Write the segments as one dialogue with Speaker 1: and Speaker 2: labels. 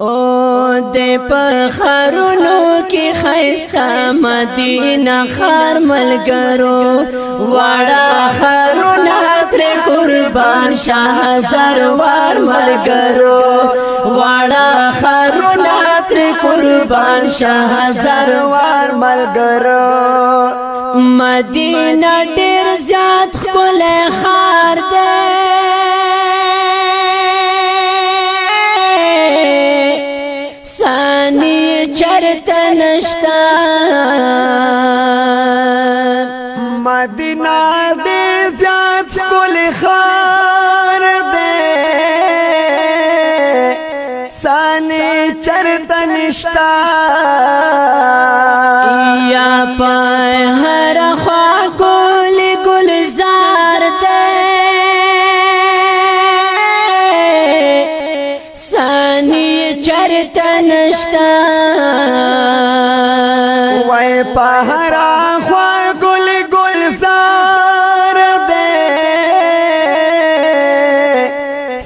Speaker 1: او د پخرونو کې خیستا مدینه خار ملګرو واړه خرونه تر قربان شاه زروار ملګرو واړه خرونه تر قربان شاه زروار ملګرو مدینه ډیر زیات خپل خار ده نشتا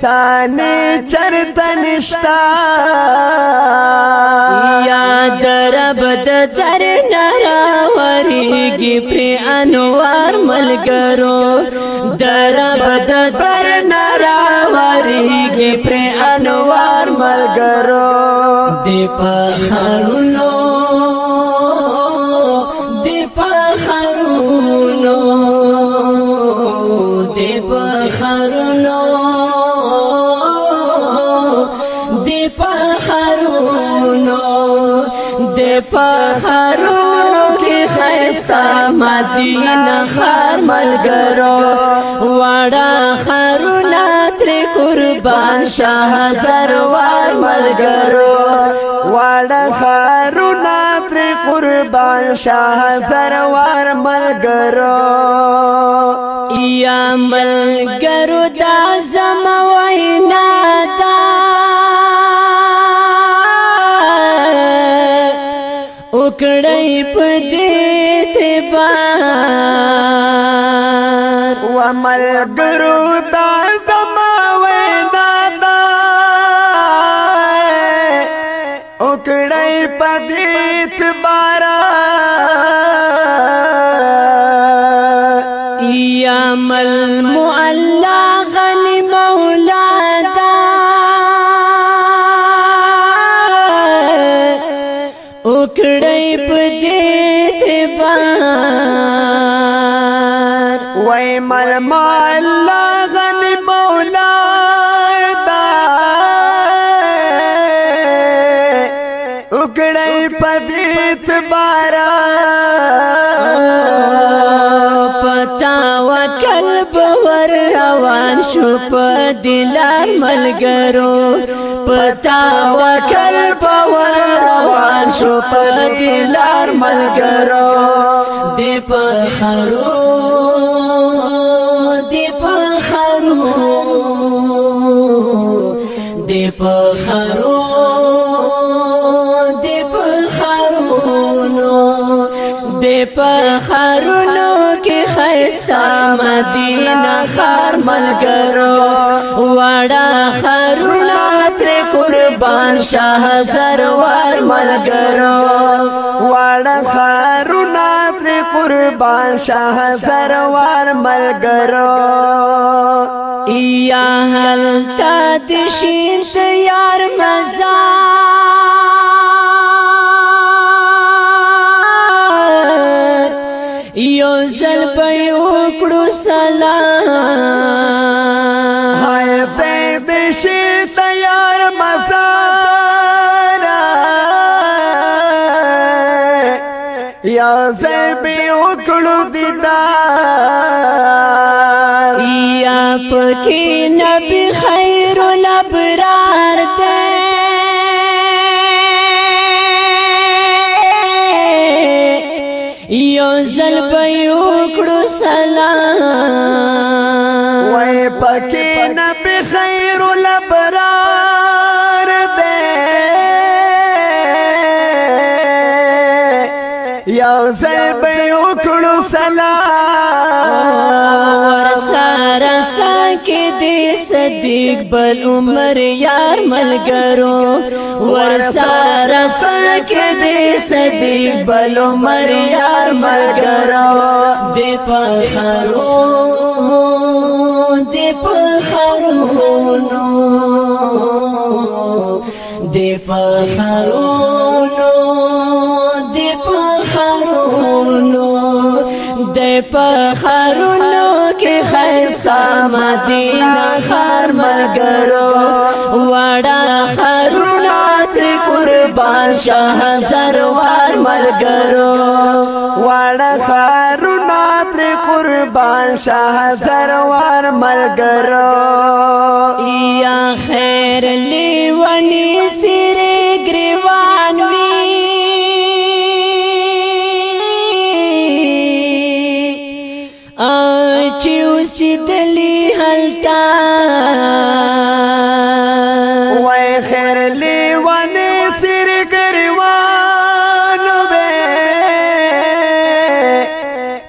Speaker 1: افسانه چرته نشتا یاد رب د در نراوريږي پر انوار ملګرو در رب د در نراوريږي پر انوار ملګرو دی په خارونو پخرونو د پخرونو کې خيستا مدینه خر ملګرو وړا خرونه تر قربان شاه زروار ملګرو وړا خرونه تر قربان شاه زروار ملګرو یا ملګرو دا زموینا دی تی بار و مل گرو تا زما دا دا او کڑے پدی تی بارا یا مل روان شو په دلار ملګرو پتا وکل په روان شو په دلار ملګرو دی په خرو دی په خرو دی په خرو دی په خرو دی په خرو کې خيستا مدينه خار ملګرو وړه خرونه تر قربان شاه سرور ملګرو وړه خرونه تر قربان شاه سرور ملګرو یا هل تد شین تیار مزار یو زل په یو کړو دیدار یا پکې نبی خیر الابرار ده یو زل په یو کړو سلام وای پکې نبی اقبل عمر یار ملګرو ورسار فرق دې صدې بل عمر یار ملګرو دې په خرو دې په خرو نو دې په خرو نو دې په خرو نو دې په خرو خیستا مدینه خر ملګرو وړه خرونه ترې قربان شه زروار ملګرو وړه خرونه ترې قربان شه زروار ملګرو لیدلی حلتا وای خیر لیوانه سر گریوانو بے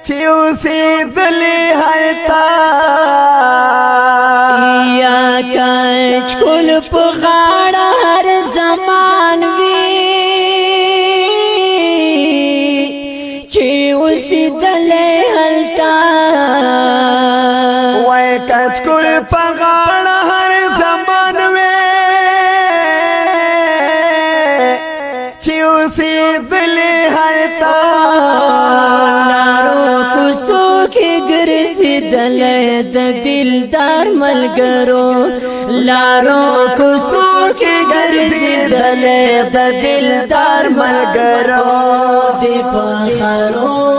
Speaker 1: چیو سی دلی حلتا یا کچ کل پغا تاج کول پغاړ هر زمان وې چې اوسې دل هرتا نارو کوسو کې ګرځي دل د دلدار ملګرو لارو کوسو کې ګرځي دل د دلدار ملګرو دی په خرو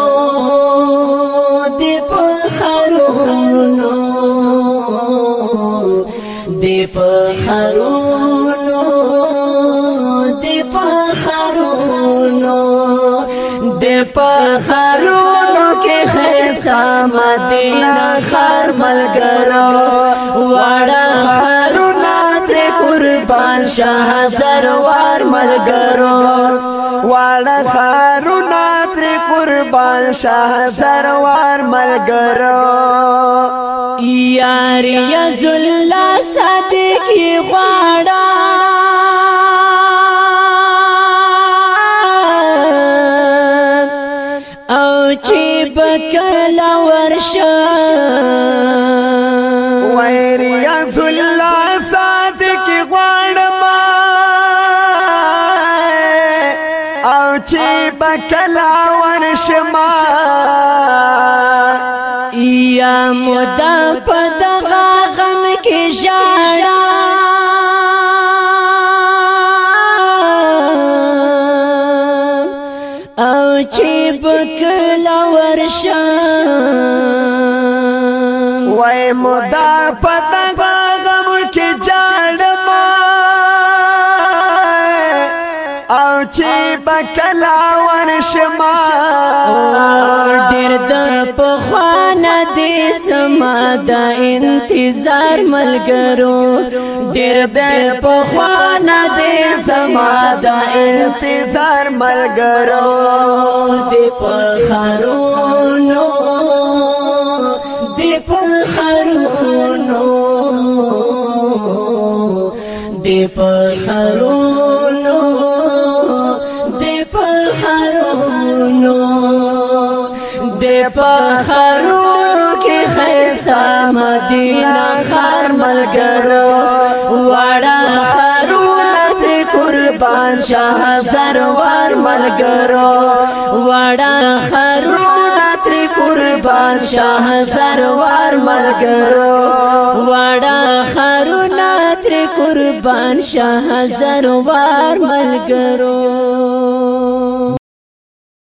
Speaker 1: په خرونو کې خستا مدینه خر ملګرو وړه خرونه تر قربان شه سرور ملګرو وړه خرونه تر قربان شه سرور ملګرو یار یا ذل صدقي غواړه چې بکل ورشا وای ریاض الله صادق غړم او چې بکل ورشما یا مدام پدغه غم کې ژړا لا ورشا وای مودا پتا غم کې جاړ ما او چې بکلا ورشما زما د انتظار ملګرو ډیر د پخوانه دې زما د انتظار ملګرو دې په خارونو دې په خارونو دې په خارونو دې په خارونو دې په مدینه خار ملګرو واړه خارونه تر قربان شاه سرور ملګرو واړه خارونه تر قربان شاه سرور ملګرو واړه خارونه تر قربان شاه سرور ملګرو